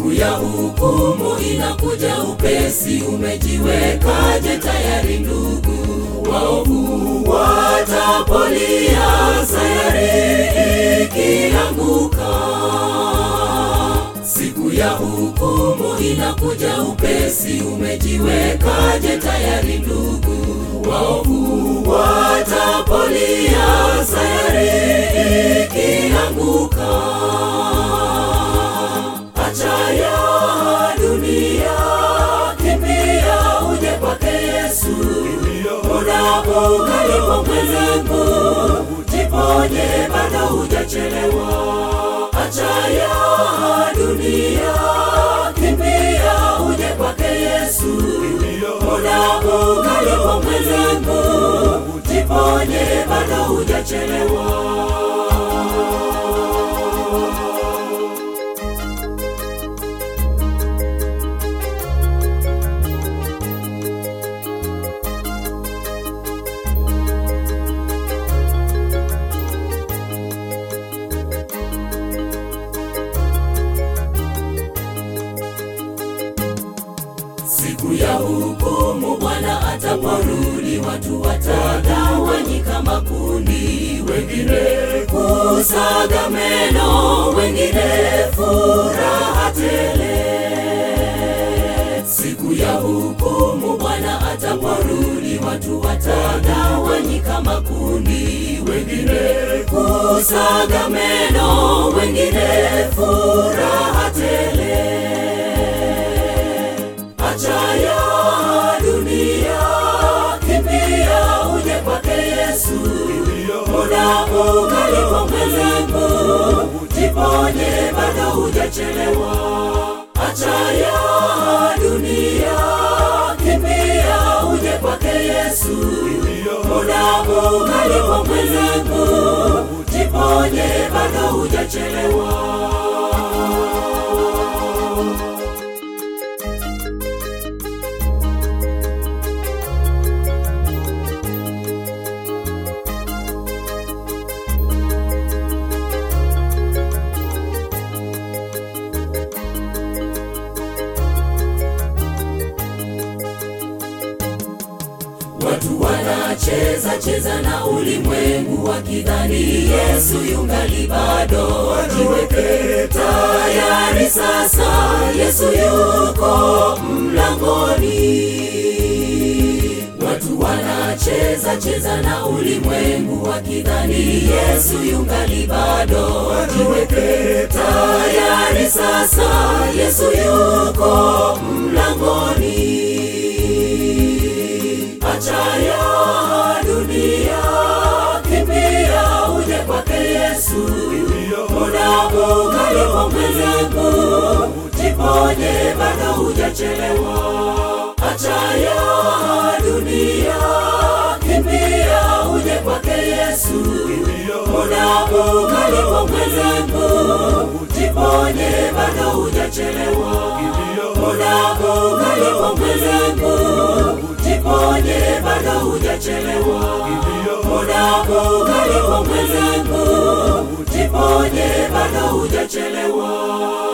Siku ya hukumu inakuja upesi, umejiwekaje tayari ndugu? Waovu watapolia, sayari ikianguka. Siku ya hukumu inakuja upesi, umejiwekaje tayari ndugu? Waovu watapolia, sayari Yesu. Unapokalipo mwenzangu, jiponye, bado hujachelewa. Acha ya dunia, kimbia uje kwake Yesu. Unapokalipo mwenzangu, jiponye, bado hujachelewa. Siku ya hukumu Bwana ataporudi, watu watagawanyika makundi, wengine kusaga meno, wengine furaha tele. Siku ya hukumu Bwana ataporudi, watu watagawanyika makundi, wengine kusaga meno, wengine furaha Muda ungalipo mwenzengu, jiponye, bado hujachelewa. Acha dunia, kimbia uje kwake Yesu. Muda ungalipo mwenzengu, jiponye, bado hujachelewa. Watu wanacheza cheza na ulimwengu wakidhani Yesu yungali bado. Jiweke tayari sasa, Yesu yuko mlangoni. Watu wanacheza cheza na ulimwengu wakidhani Yesu yungali bado. Jiweke tayari sasa, Yesu yuko mlangoni. Muda ungalipo mwenzengu, jiponye, bado hujachelewa. Acha ya dunia, kimbia uje kwake Yesu. Muda ungalipo mwenzengu, jiponye, bado hujachelewa. Hujachelewa.